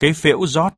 Cái phễu rót.